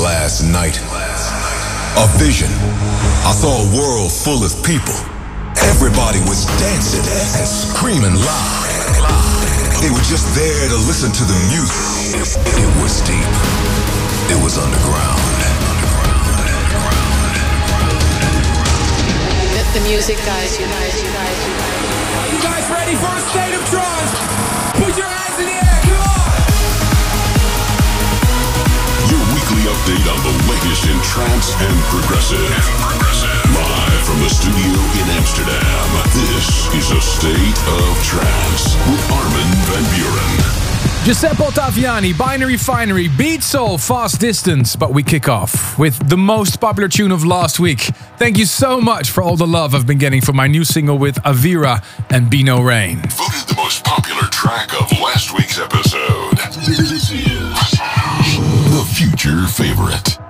last night. A vision. I saw a world full of people. Everybody was dancing and screaming loud. They were just there to listen to the music. It was deep. It was underground. The, the music guys, you guys, you guys, you guys. You guys ready for a state of trance? Put your hands in the air, weekly update on the latest in trance and progressive. And progressive. Live from the studio in Amsterdam, this is a state of trance with Armin van Buuren. Giuseppe Ottaviani, Binary Finery, Beatsole, Fast Distance. But we kick off with the most popular tune of last week. Thank you so much for all the love I've been getting for my new single with Avira and Be No Rain. Voted the most popular track of last week's episode. Future favorite.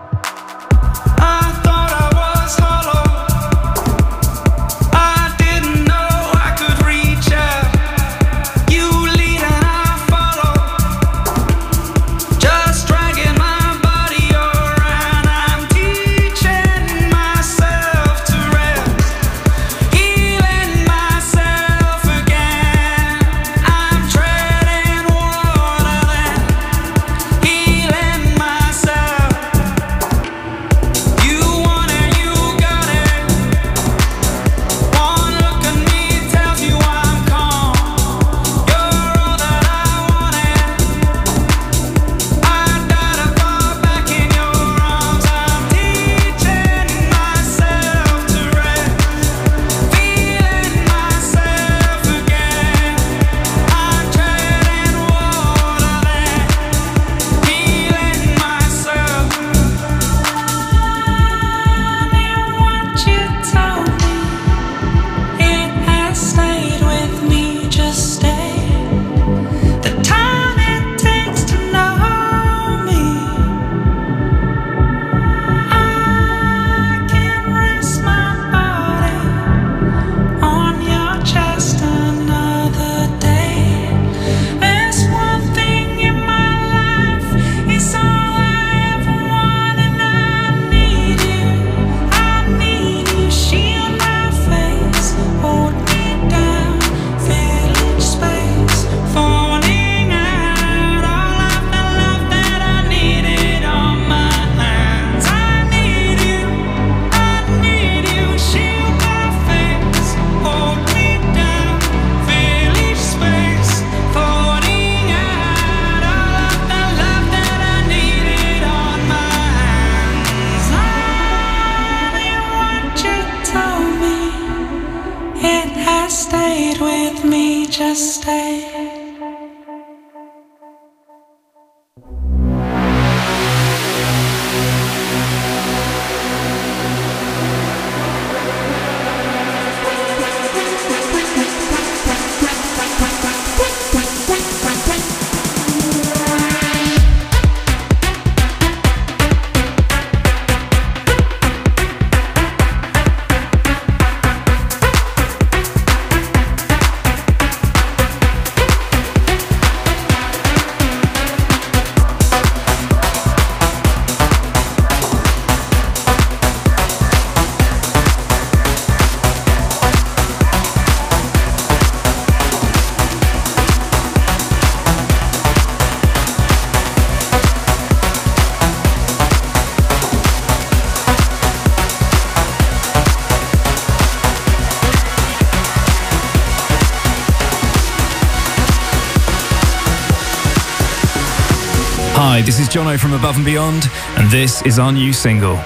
Jono from Above and Beyond, and this is our new single.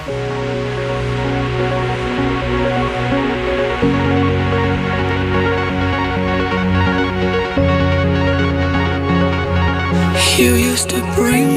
You used to bring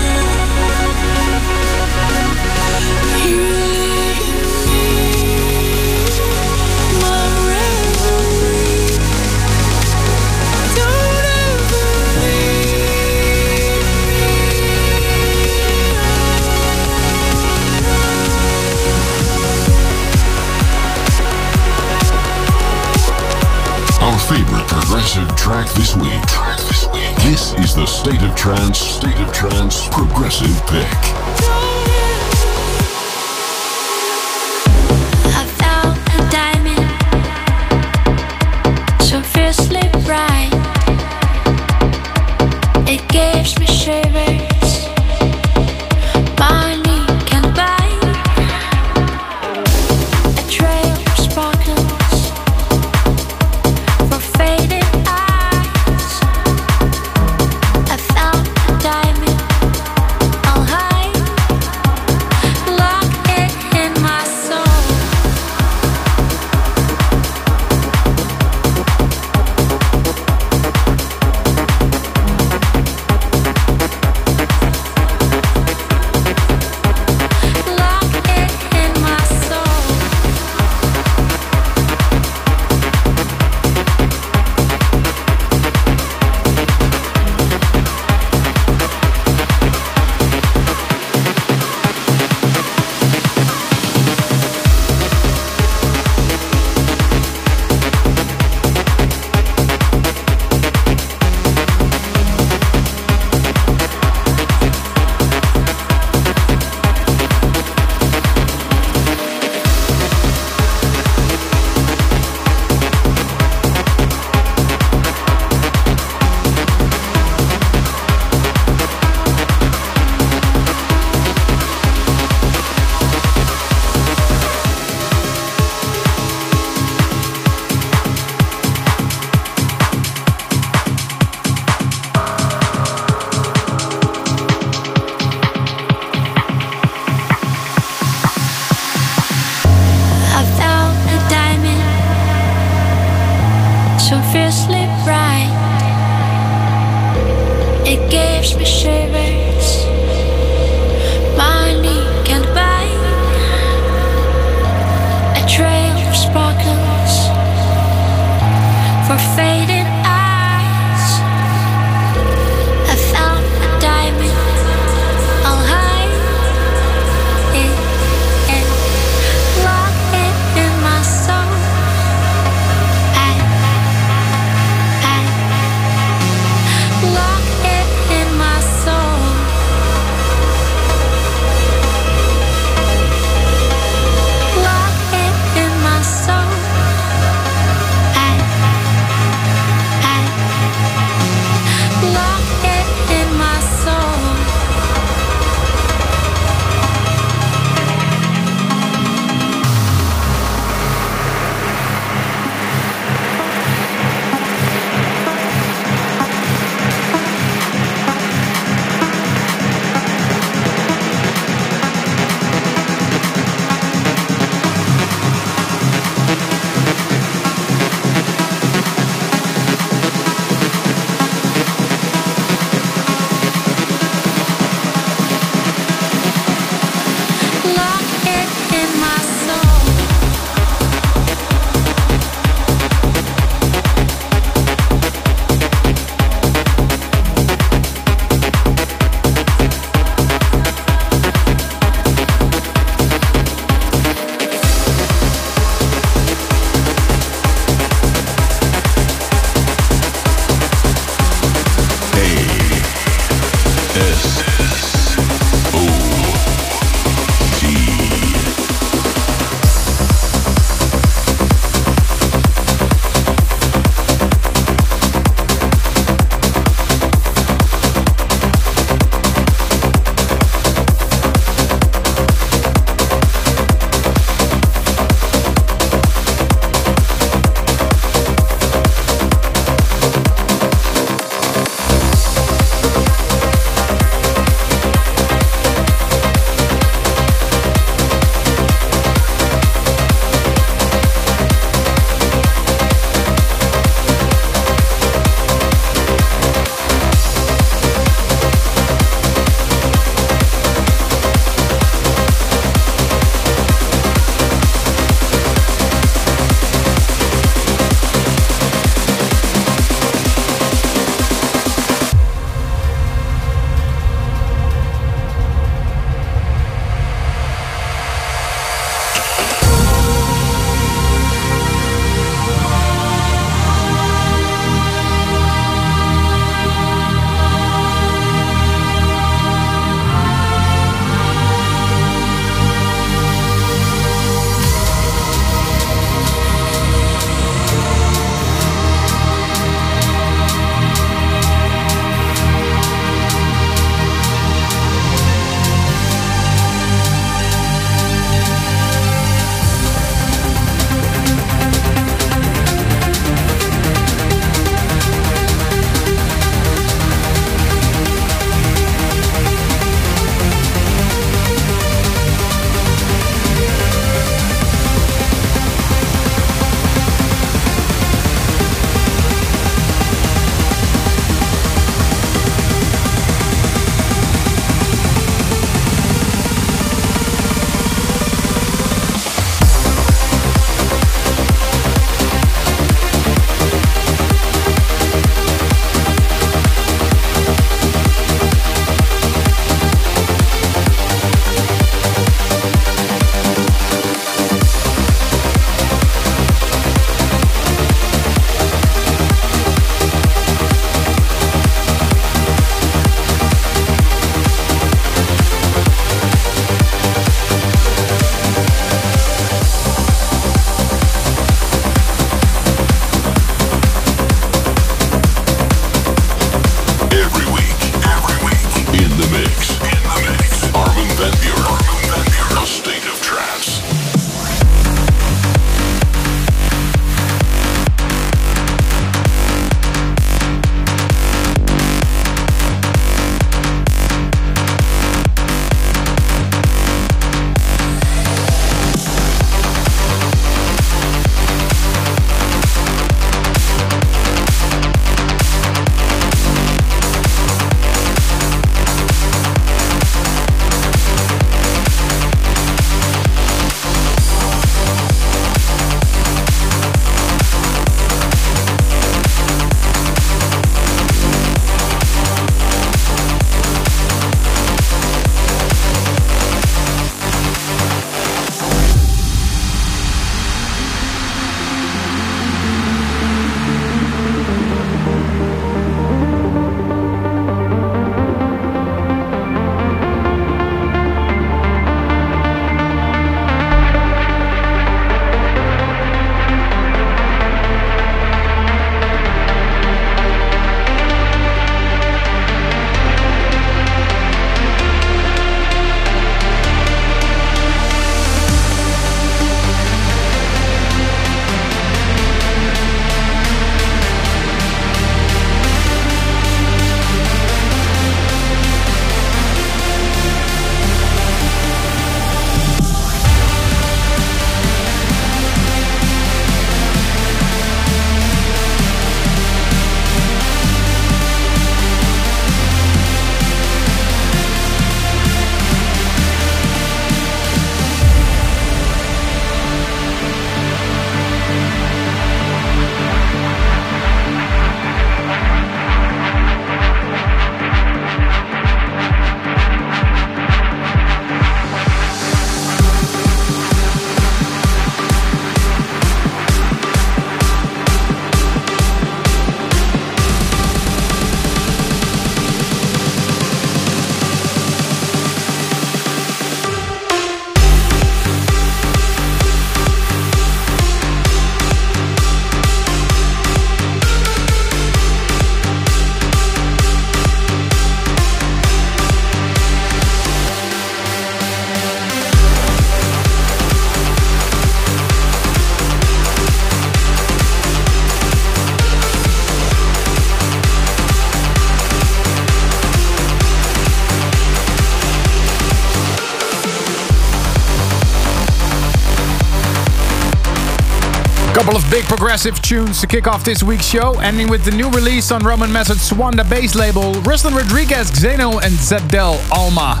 Couple of big progressive tunes to kick off this week's show, ending with the new release on Roman Messer's Suanda bass label, Ruslan Radriges, Xeno, and Zebdel Alma.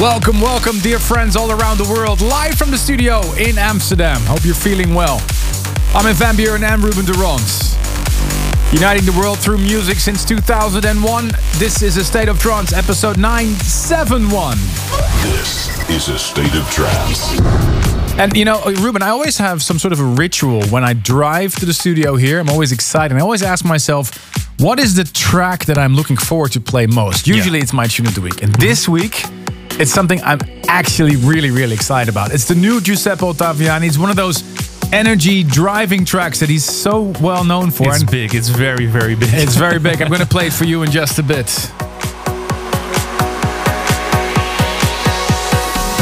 Welcome, welcome, dear friends all around the world, live from the studio in Amsterdam. Hope you're feeling well. Armin Van Buuren and Ruben Ronde. Uniting the world through music since 2001, this is A State of Trance, episode 971. This is A State of Trance. And you know, Ruben, I always have some sort of a ritual when I drive to the studio here. I'm always excited. I always ask myself, what is the track that I'm looking forward to play most? Usually Yeah. it's my tune of the week. And this mm-hmm. week, it's something I'm actually really, really excited about. It's the new Giuseppe Ottaviani. It's one of those energy driving tracks that he's so well known for. It's and big. It's very, very big. it's very big. I'm going to play it for you in just a bit.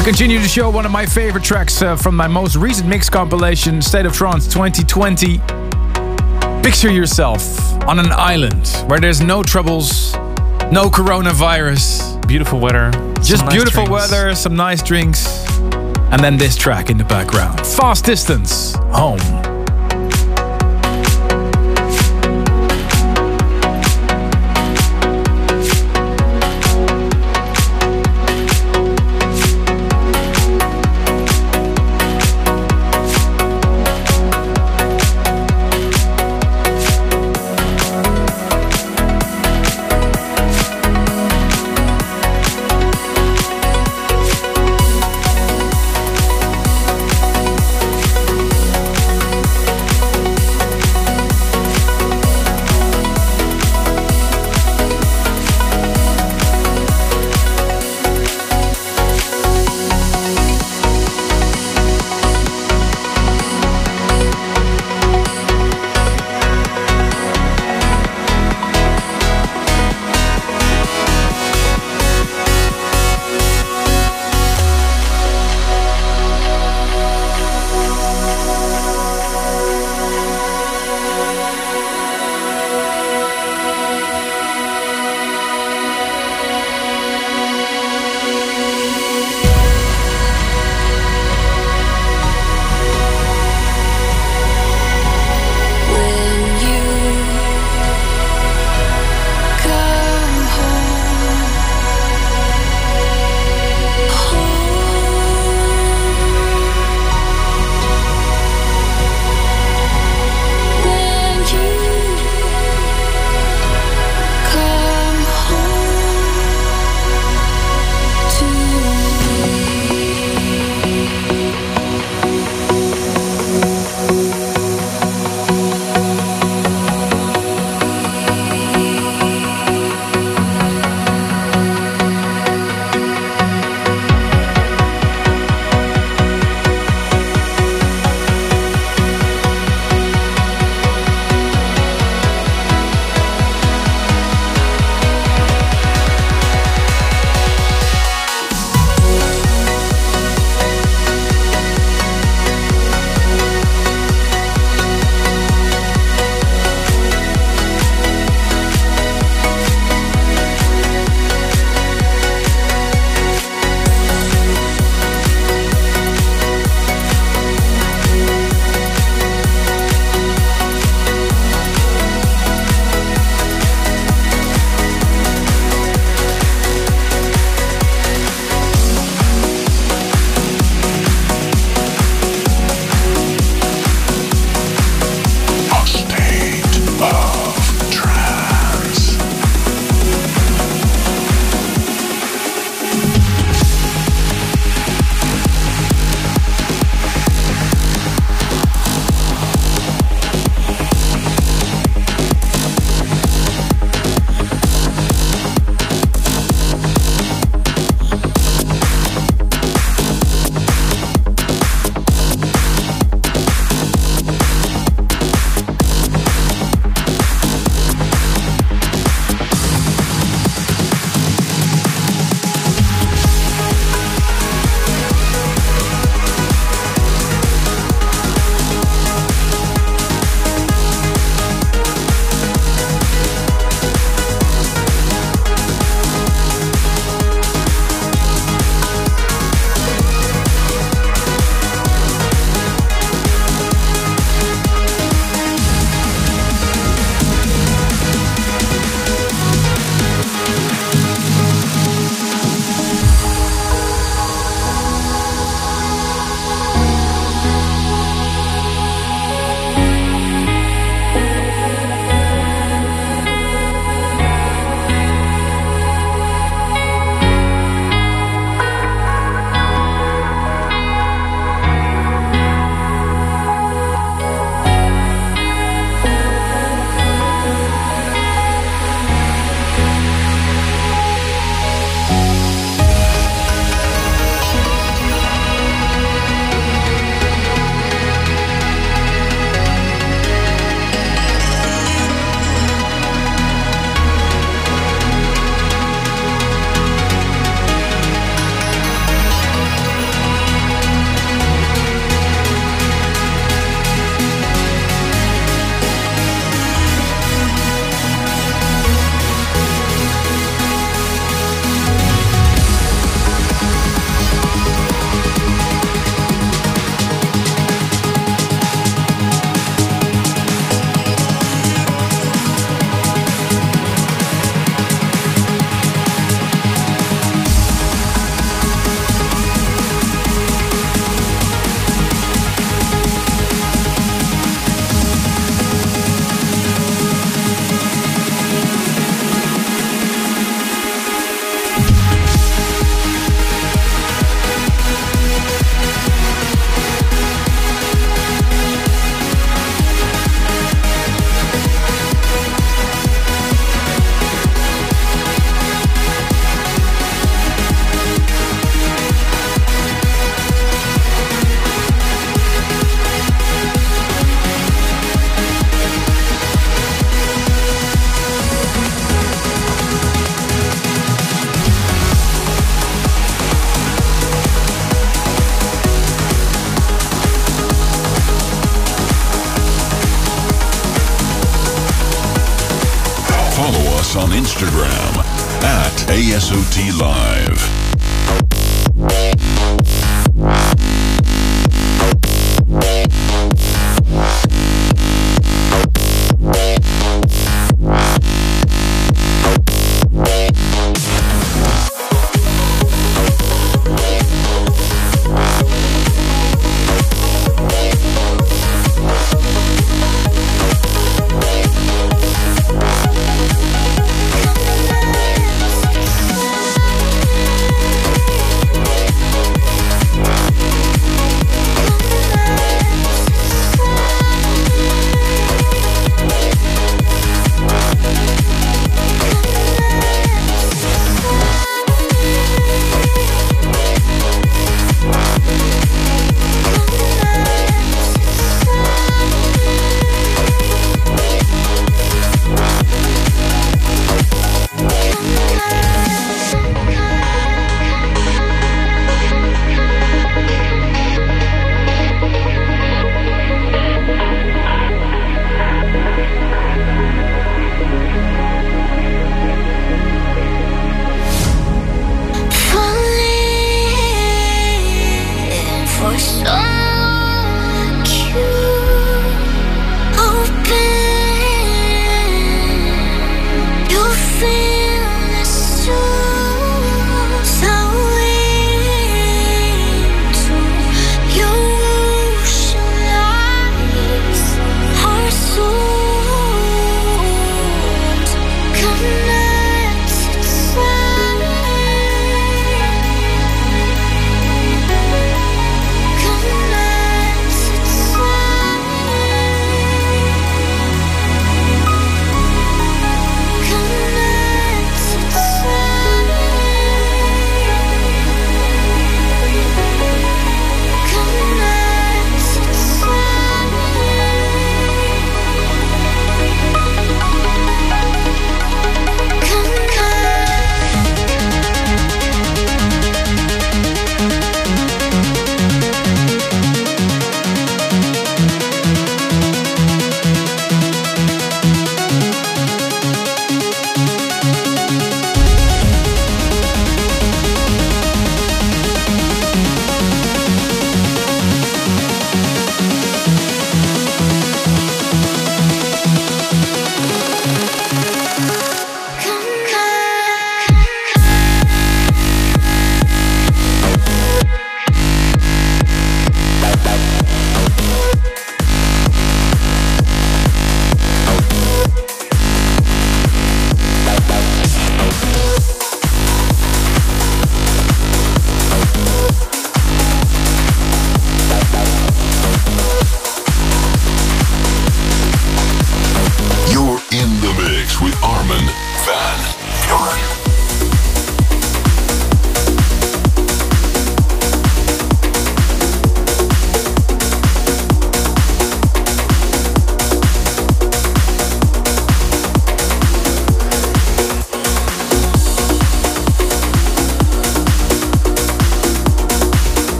We continue to show one of my favorite tracks uh, from my most recent mix compilation, State of Trance 2020. Picture yourself on an island where there's no troubles, no coronavirus, beautiful weather. just nice beautiful drinks. weather, some nice drinks, and then this track in the background. Fast distance, home.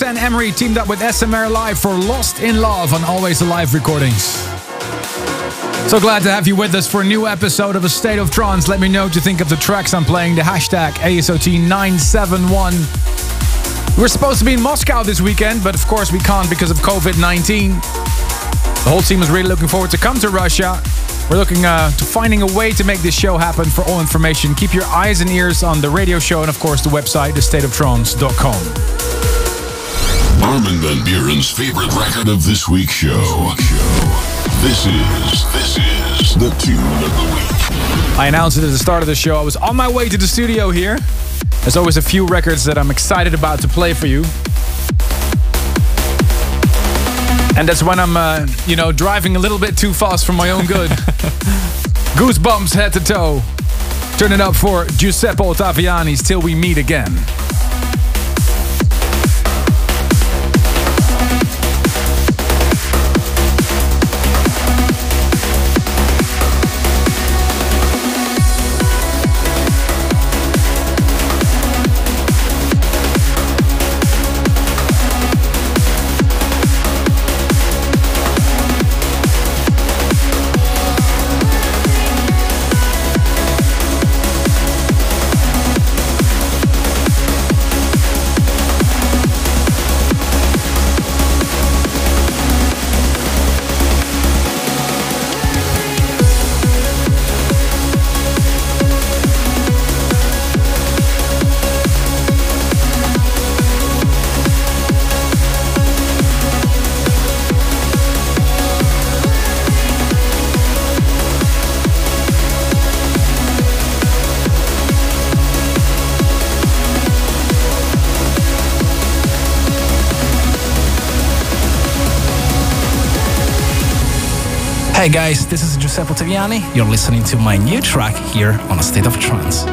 Roxanne Emery teamed up with SMR Live for Lost in Love on Always Alive recordings. So glad to have you with us for a new episode of A State of Trance. Let me know what you think of the tracks I'm playing. The hashtag ASOT971. We're supposed to be in Moscow this weekend, but of course we can't because of COVID 19. The whole team is really looking forward to come to Russia. We're looking uh, to finding a way to make this show happen. For all information, keep your eyes and ears on the radio show and, of course, the website, thestateoftrance.com. Armin van Buuren's favorite record of this week's show. This is, this is the tune of the week. I announced it at the start of the show. I was on my way to the studio here. There's always a few records that I'm excited about to play for you. And that's when I'm, uh, you know, driving a little bit too fast for my own good. Goosebumps head to toe. Turn it up for Giuseppe Ottaviani's Till We Meet Again. Hey guys, this is Giuseppe Ottaviani. You're listening to my new track here on A State of Trance.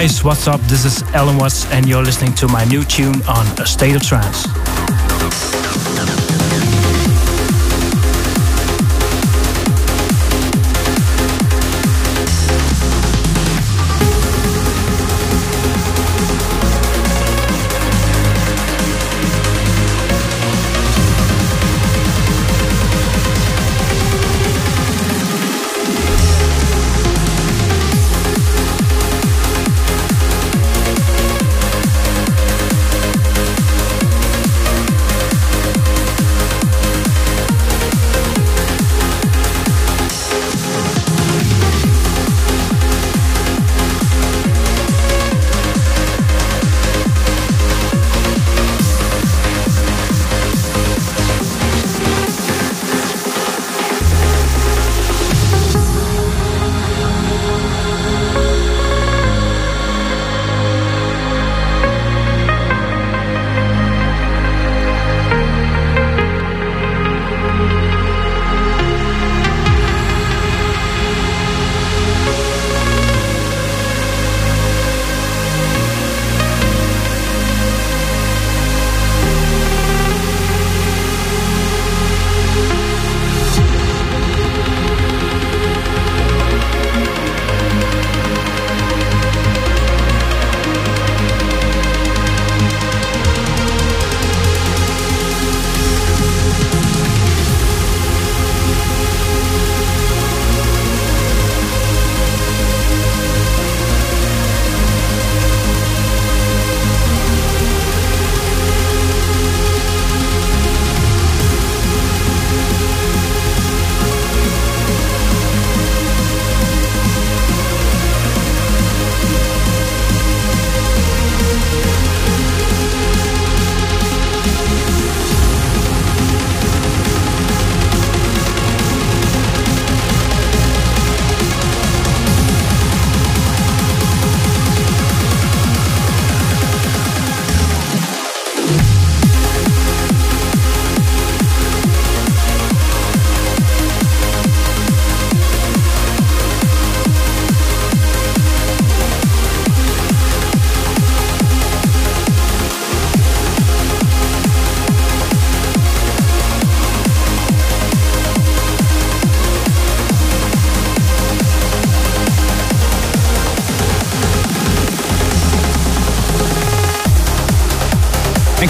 Guys, what's up? This is Allen Watts, and you're listening to my new tune on A State of Trance.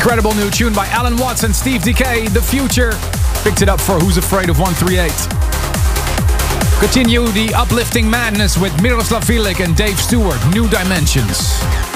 Incredible new tune by Allen Watts and Steve Dekay, The Future. Picked it up for Who's Afraid of 138. Continue the uplifting madness with Miroslav Filip and Dave Stewart, New Dimensions.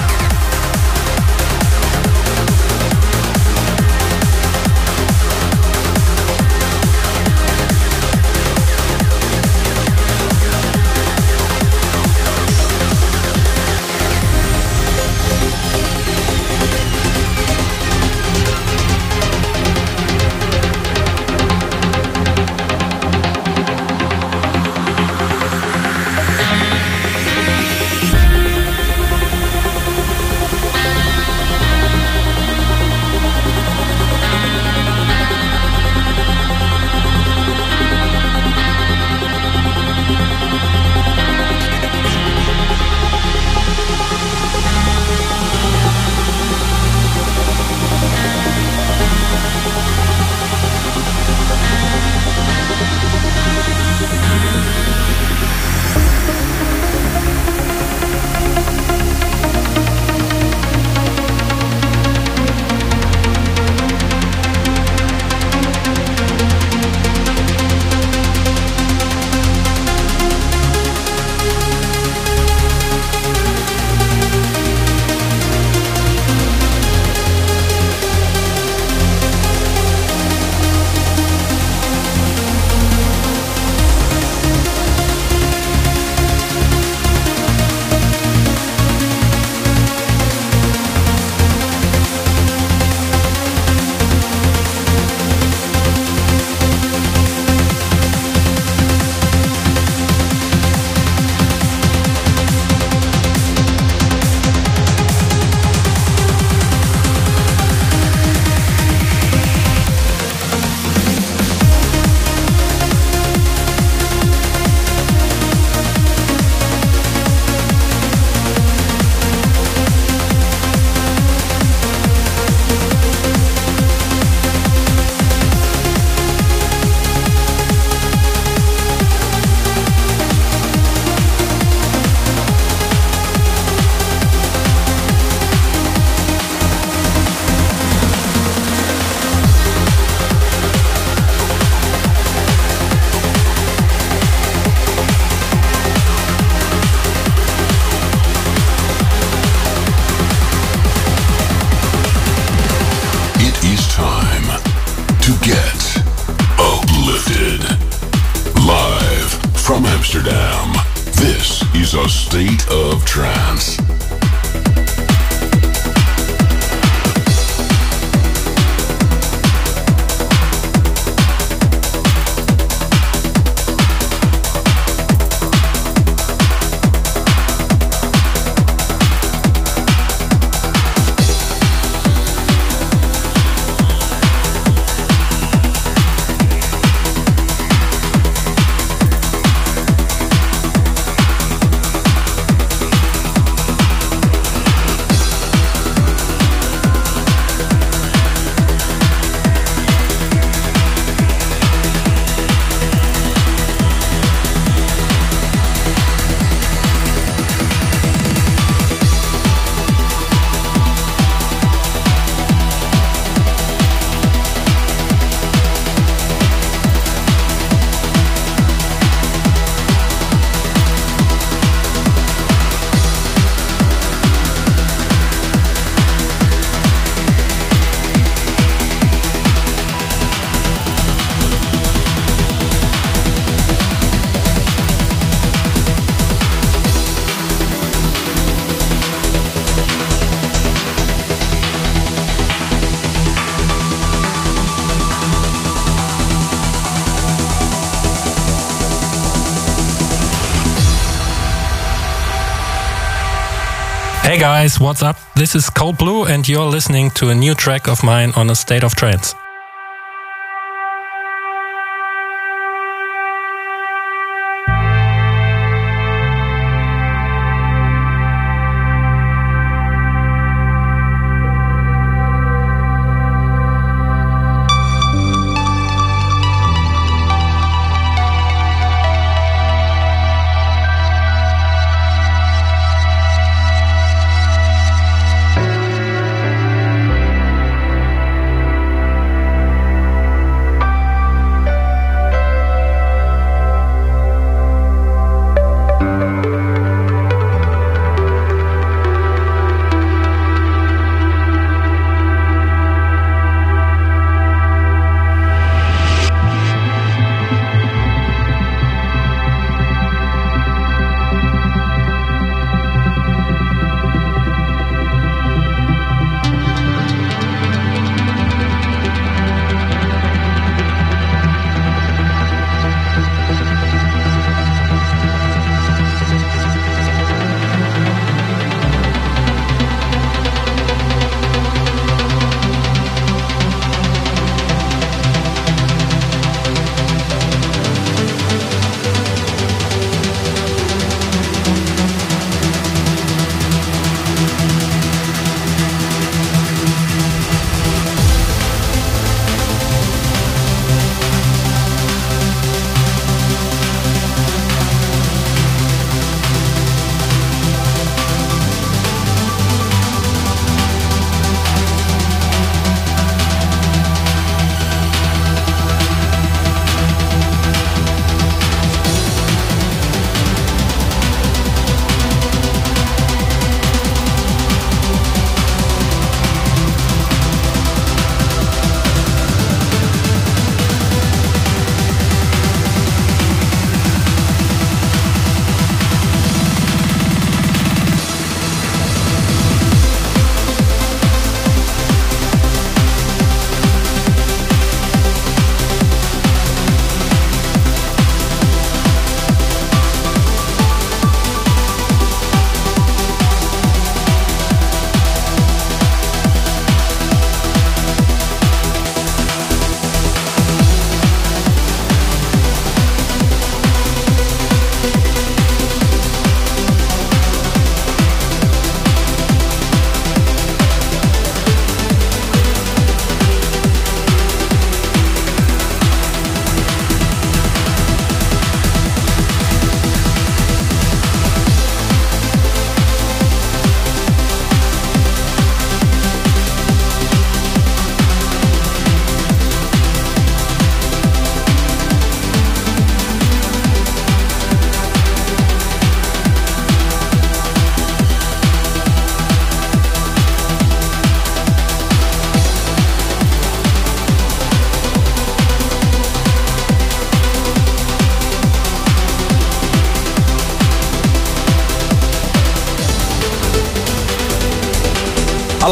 Guys, what's up? This is Cold Blue, and you're listening to a new track of mine on a state of trance.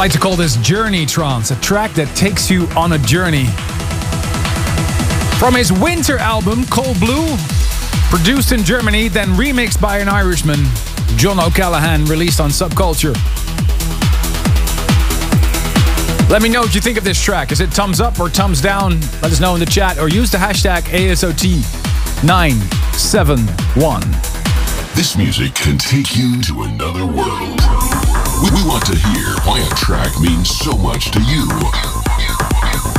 Like to call this Journey Trance, a track that takes you on a journey. From his winter album, Cold Blue, produced in Germany, then remixed by an Irishman, John O'Callaghan, released on Subculture. Let me know what you think of this track. Is it thumbs up or thumbs down? Let us know in the chat or use the hashtag ASOT971. This music can take you to another world. We, we want to hear why a track means so much to you.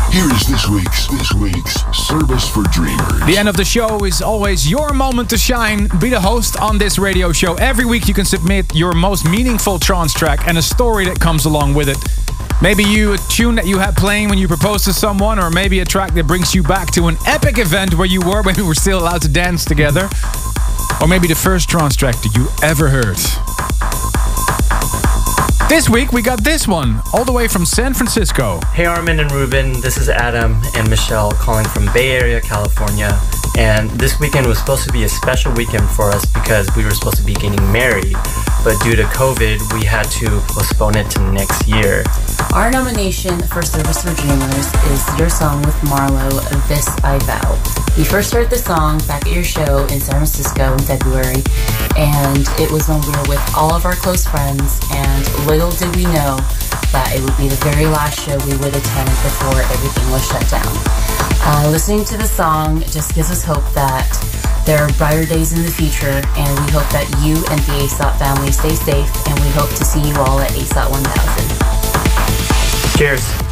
Here is this week's this week's service for dreamers. The end of the show is always your moment to shine. Be the host on this radio show. Every week you can submit your most meaningful trance track and a story that comes along with it. Maybe you a tune that you had playing when you proposed to someone, or maybe a track that brings you back to an epic event where you were when we were still allowed to dance together. Or maybe the first trance track that you ever heard. This week we got this one, all the way from San Francisco. Hey Armin and Ruben, this is Adam and Michelle calling from Bay Area, California. And this weekend was supposed to be a special weekend for us because we were supposed to be getting married. But due to COVID, we had to postpone it to next year. Our nomination for Service for Dreamers is your song with Marlo, This I Vow. We first heard the song back at your show in San Francisco in February, and it was when we were with all of our close friends, and little did we know that it would be the very last show we would attend before everything was shut down. Uh, listening to the song just gives us hope that there are brighter days in the future, and we hope that you and the ASOT family stay safe, and we hope to see you all at ASOT 1000. Cheers.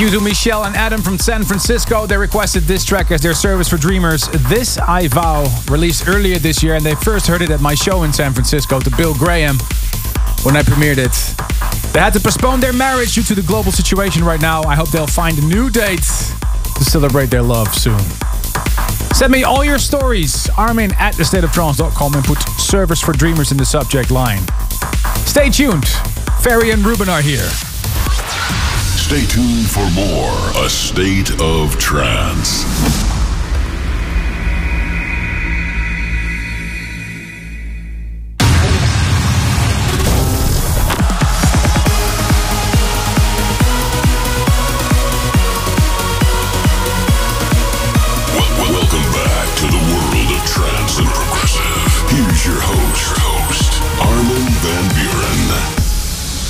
You to Michelle and Adam from San Francisco. They requested this track as their service for dreamers. This I Vow, released earlier this year, and they first heard it at my show in San Francisco to Bill Graham when I premiered it. They had to postpone their marriage due to the global situation right now. I hope they'll find a new date to celebrate their love soon. Send me all your stories, Armin at thestateoftrance.com and put service for dreamers in the subject line. Stay tuned. Ferry and Ruben are here. Stay tuned for more A State of Trance.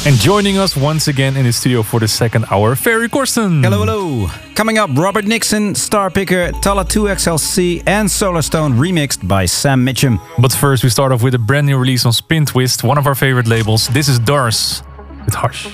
And joining us once again in the studio for the second hour, Ferry Corsten. Hello, hello. Coming up, Robert Nickson, Star Picker, Talla 2XLC, and Solarstone remixed by Sam Mitchum. But first, we start off with a brand new release on Spin Twist, one of our favorite labels. This is Dars with Harsh.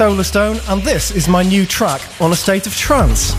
Solarstone, and this is my new track on a state of trance.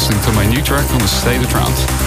Listening to my new track on the State of Trance.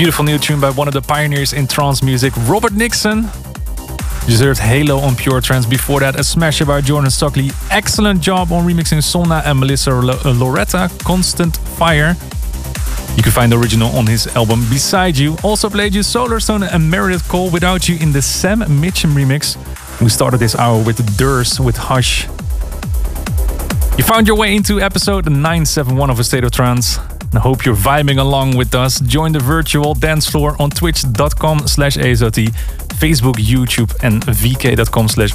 Beautiful new tune by one of the pioneers in trance music, Robert Nickson. Deserved Halo on Pure Trance. Before that, a smasher by Jordan Suckley. Excellent job on remixing Sonna and Melissa uh, Loretta, Constant Fire. You can find the original on his album Beside You. Also played you Solar Solarstone and Meredith Cole Without You in the Sam Mitchum remix. We started this hour with Durs with Hush. You found your way into episode 971 of A State of Trance. I hope you're vibing along with us. Join the virtual dance floor on twitch.com slash ASOT, Facebook, YouTube, and vk.com slash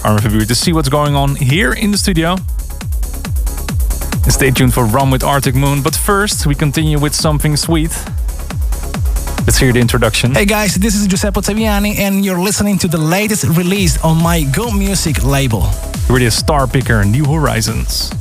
to see what's going on here in the studio. And stay tuned for Rum with Arctic Moon. But first, we continue with something sweet. Let's hear the introduction. Hey guys, this is Giuseppe Ottaviani, and you're listening to the latest release on my Go Music label. Really a star picker, New Horizons.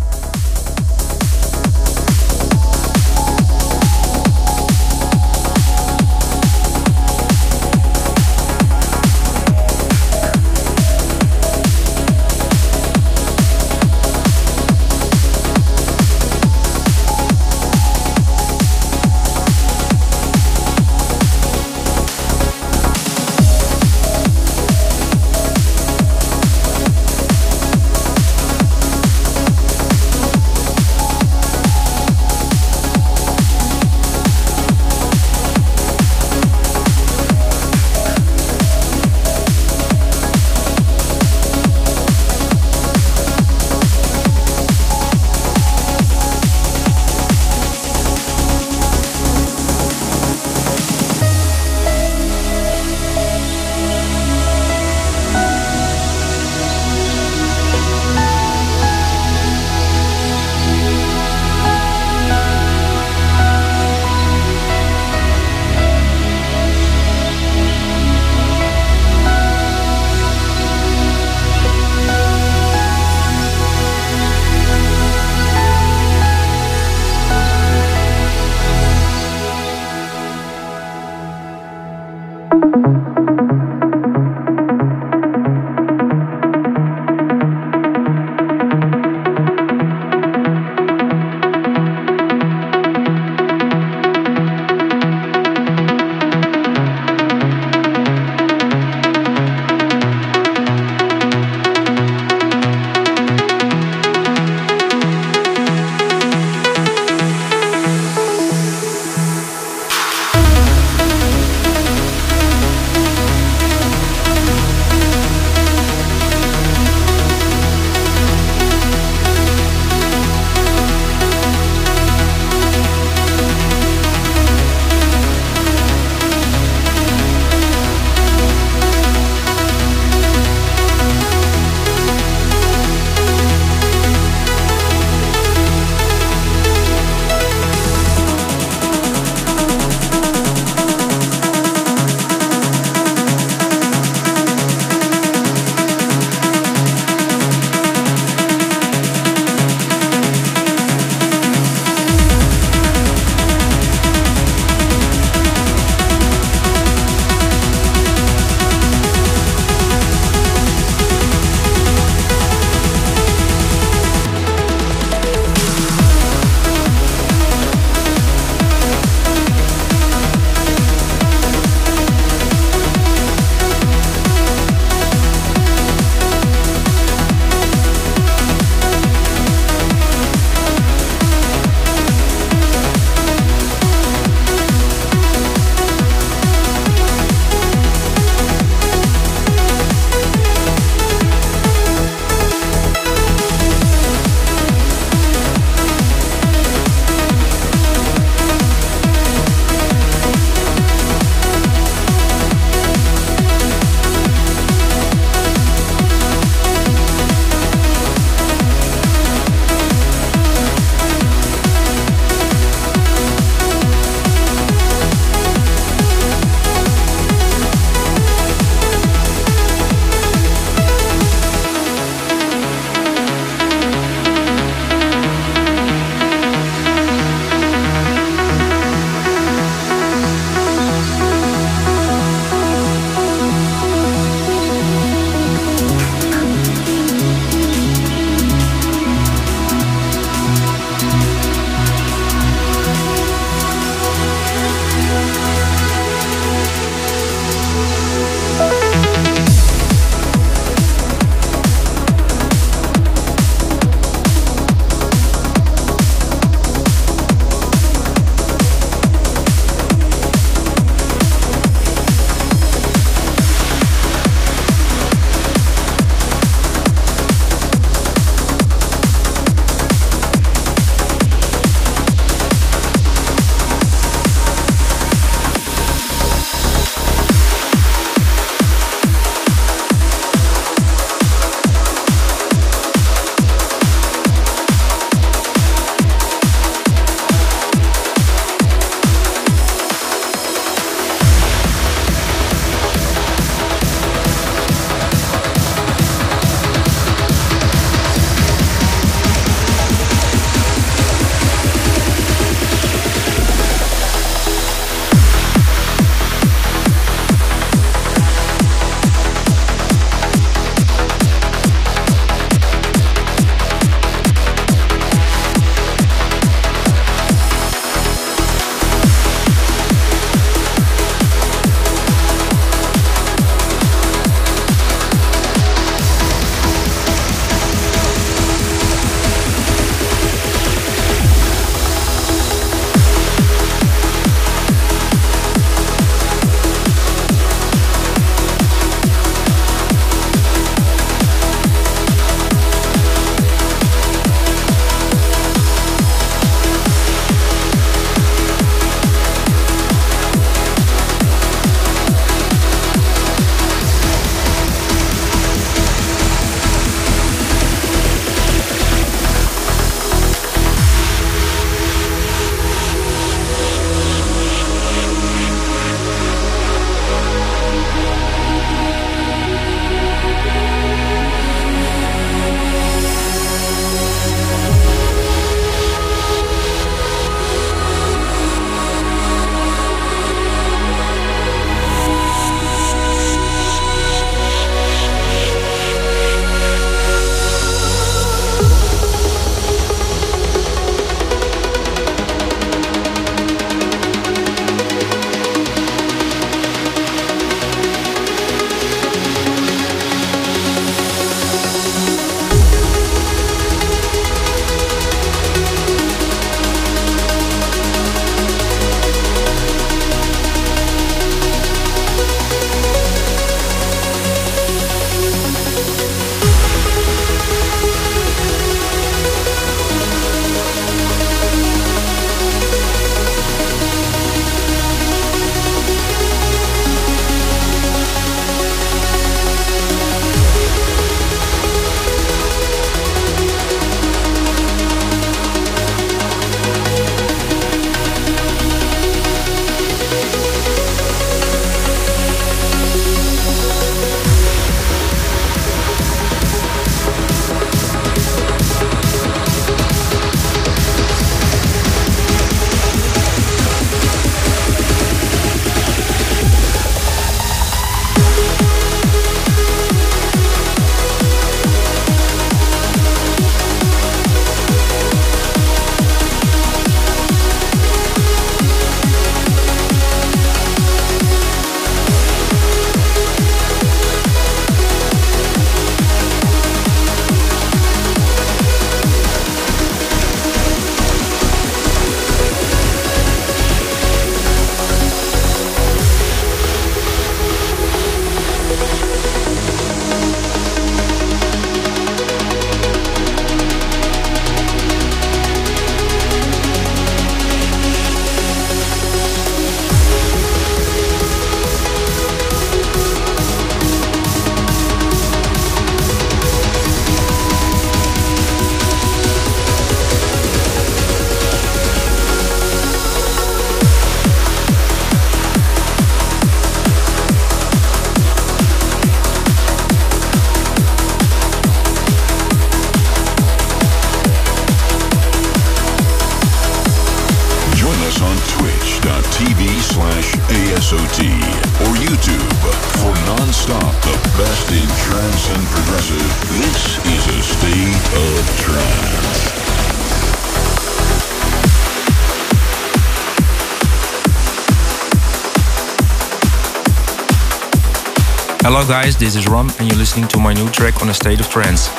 Hello guys, this is Rom and you're listening to my new track on a state of trance.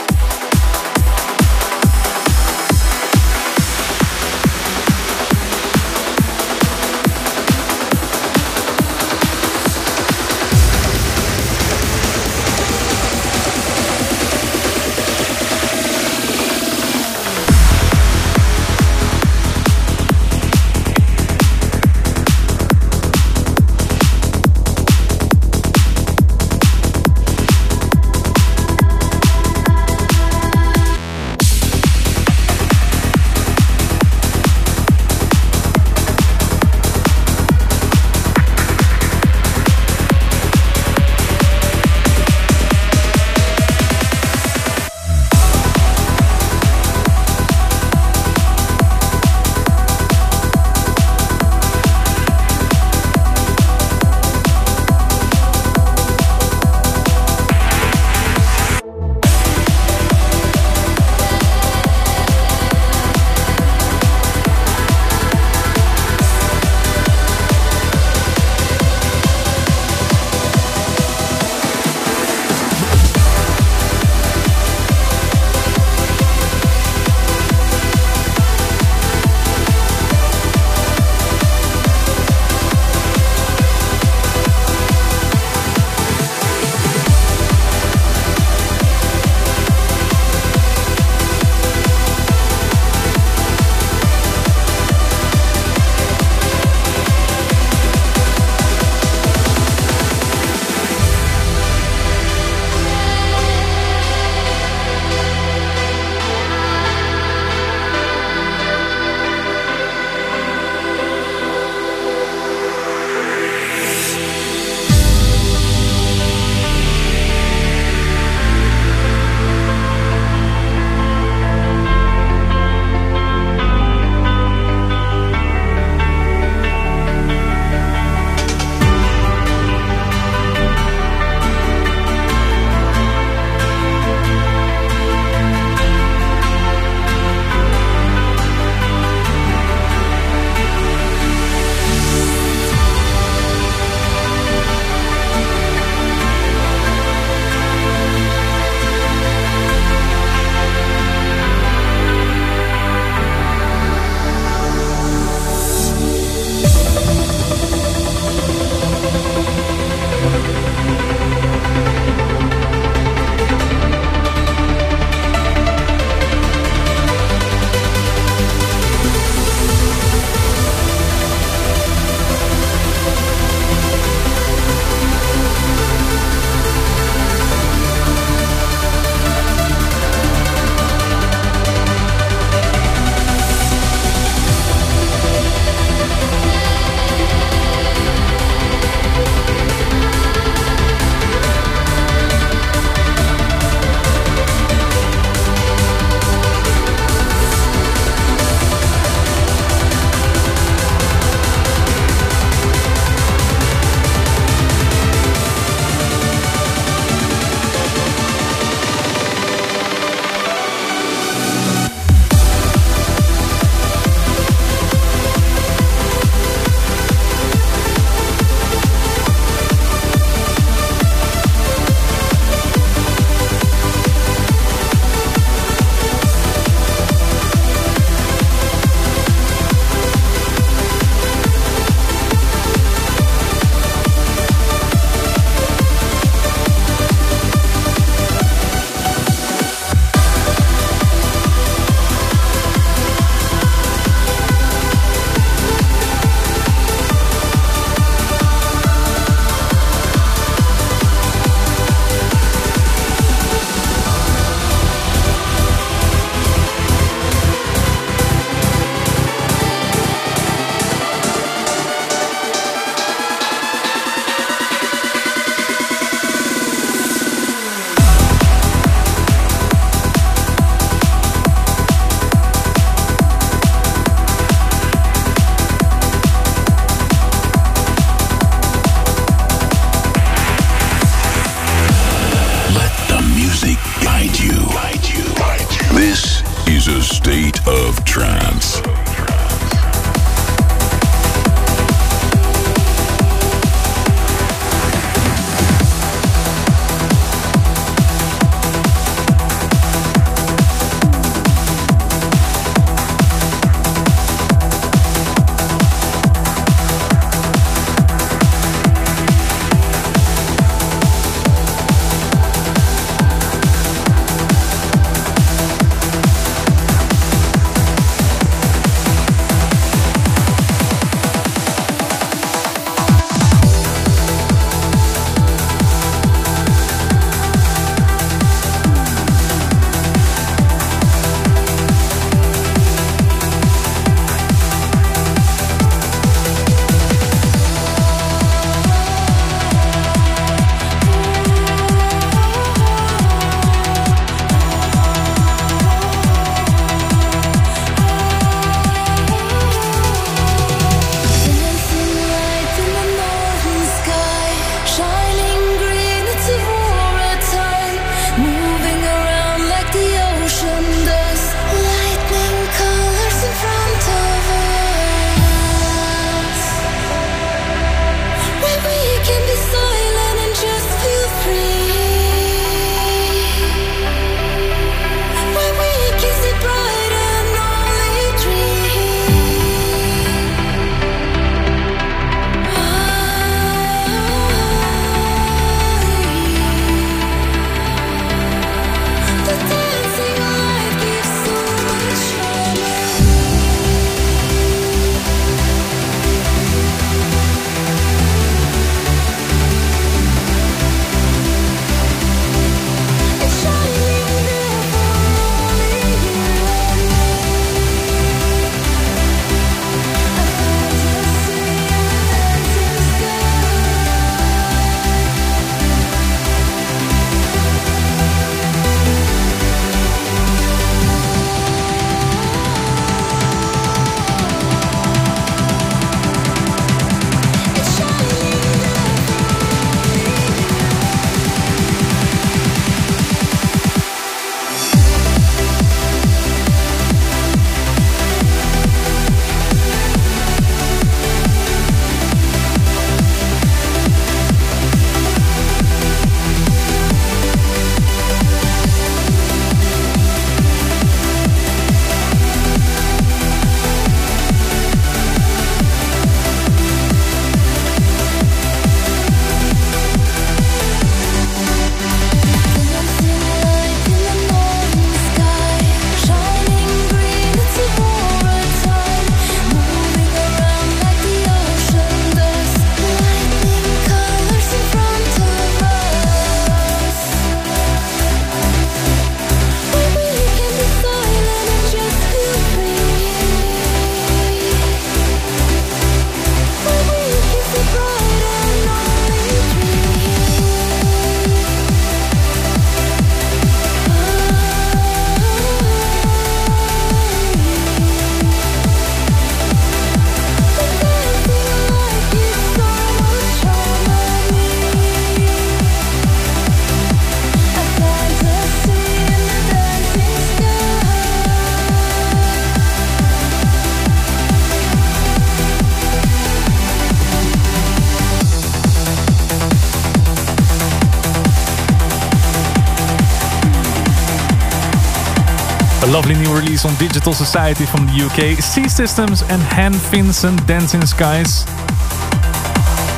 Release on Digital Society from the UK, C Systems and Han Vincent Dancing Skies.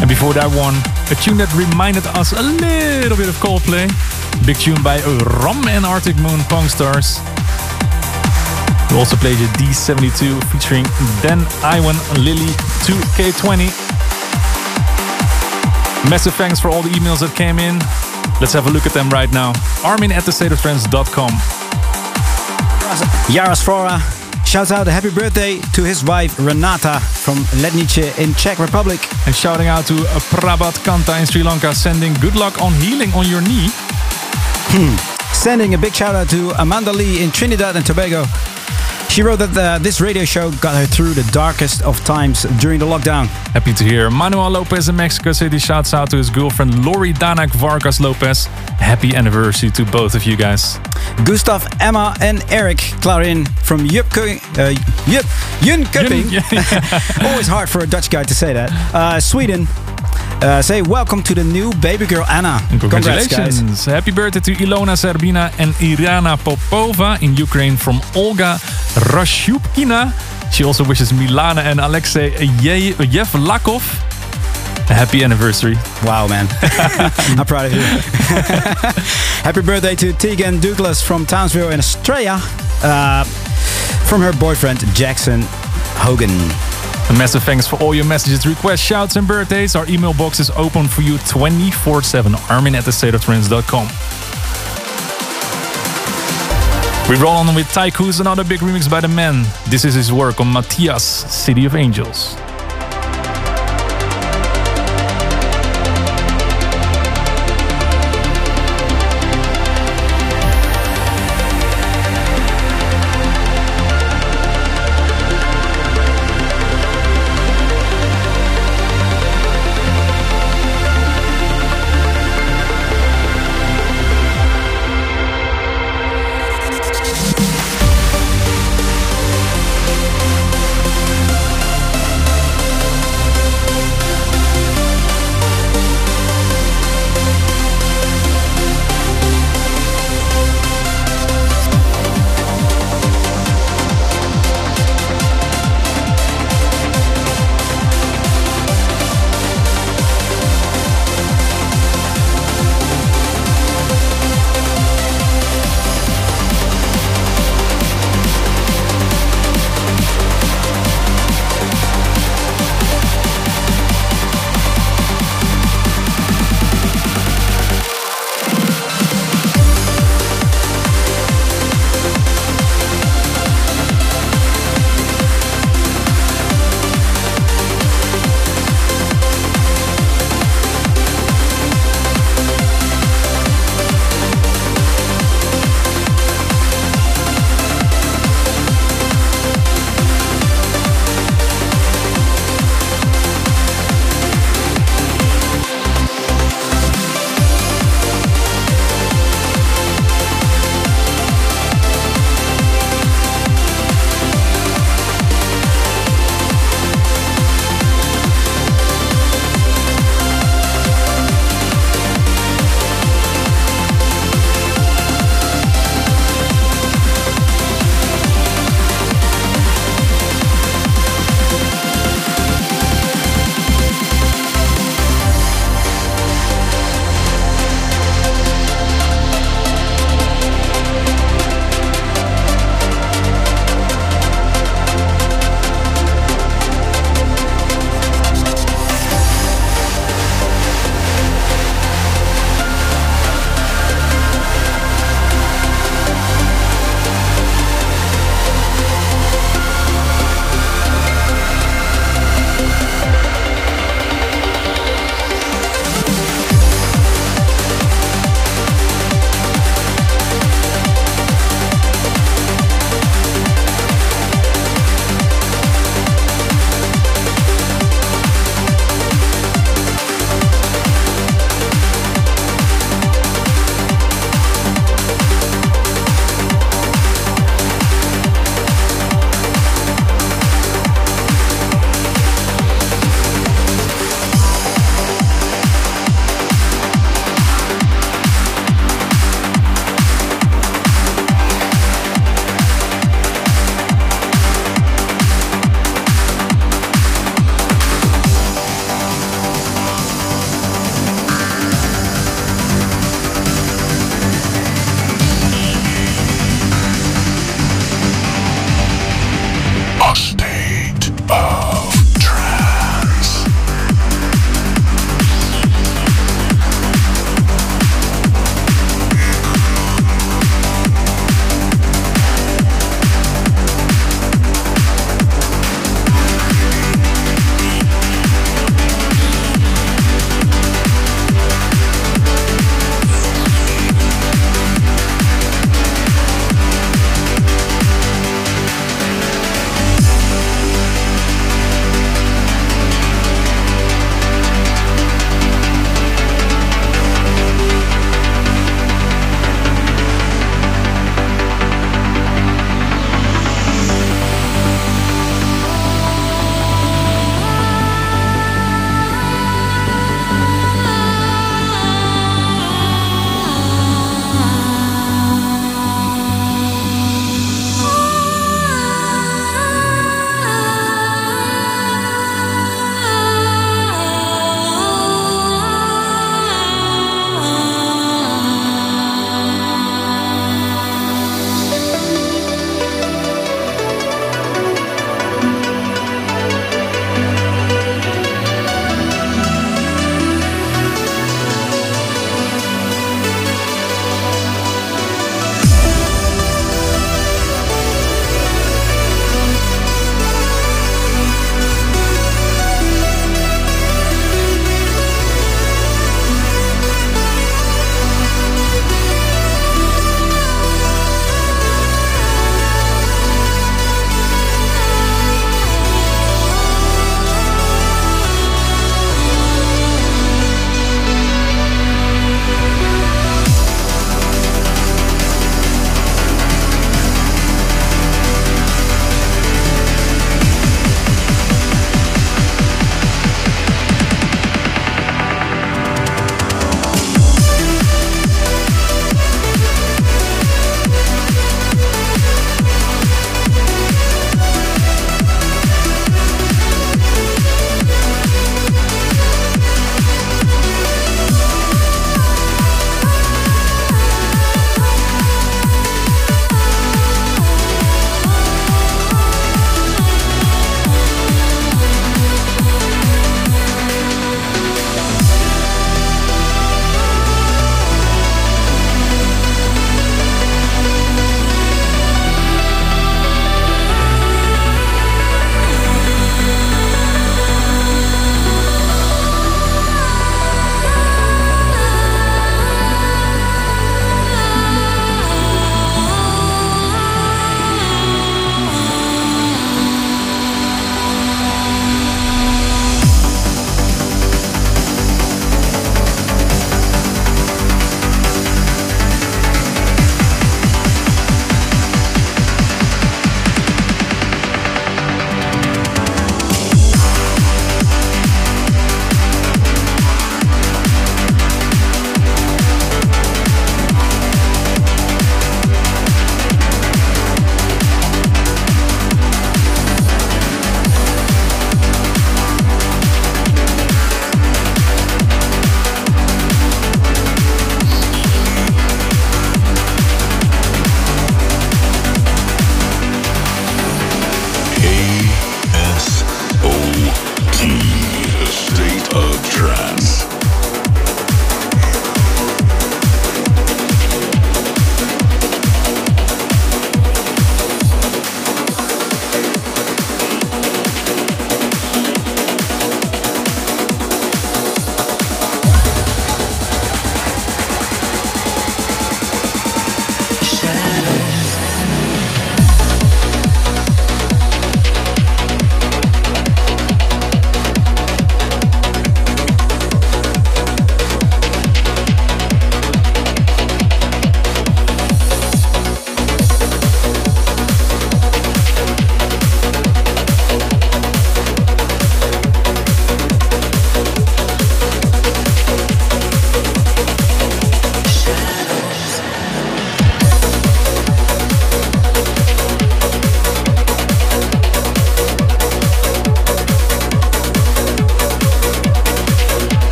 And before that one, a tune that reminded us a little bit of Coldplay. Big tune by Rom and Arctic Moon Punk Stars. We also played a D72 featuring Dan Iwan Lily 2K20. Massive thanks for all the emails that came in. Let's have a look at them right now. Armin at thestateoftrance.com. Yaros Flora shouts out a happy birthday to his wife Renata from Lednice in Czech Republic. And shouting out to Prabhat Kanta in Sri Lanka, sending good luck on healing on your knee. Hmm. Sending a big shout out to Amanda Lee in Trinidad and Tobago. She wrote that uh, this radio show got her through the darkest of times during the lockdown. Happy to hear. Manuel Lopez in Mexico City shouts out to his girlfriend Lori Danak Vargas Lopez. Happy anniversary to both of you guys. Gustav, Emma, and Eric Clarin from Jupke, uh, Jönköping. Always hard for a Dutch guy to say that. Uh, Sweden. Uh, say welcome to the new baby girl Anna. Congrats, guys. Congratulations. Happy birthday to Ilona Serbina and Irana Popova in Ukraine from Olga Rashupkina. She also wishes Milana and Alexei Ye- Yevlakov a happy anniversary. Wow, man. I'm proud of you. Happy birthday to Tegan Douglas from Townsville in Australia. Uh, from her boyfriend Jackson Hogan. A massive thanks for all your messages, requests, shouts, and birthdays. Our email box is open for you 24 7. Armin at thestateoftrance.com. We roll on with Taiku's another big remix by the man. This is his work on Matthias, City of Angels.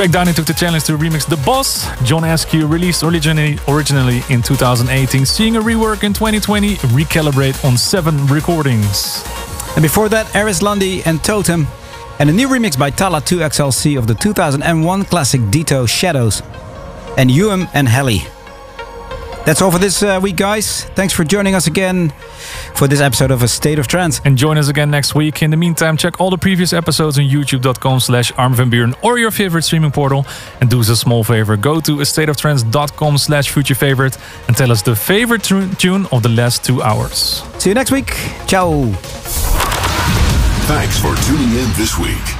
Craig took the challenge to remix The Boss. John Askew released originally, originally in 2018, seeing a rework in 2020, recalibrate on seven recordings. And before that, Eris Lundy and Totem, and a new remix by Talla 2XLC of the 2001 classic Dito Shadows, and Ewan and Helly. That's all for this uh, week, guys. Thanks for joining us again for this episode of A State of Trance. And join us again next week. In the meantime, check all the previous episodes on youtube.com slash armvanburen or your favorite streaming portal. And do us a small favor, go to astateoftrance.com slash future favorite and tell us the favorite tu- tune of the last two hours. See you next week. Ciao. Thanks for tuning in this week.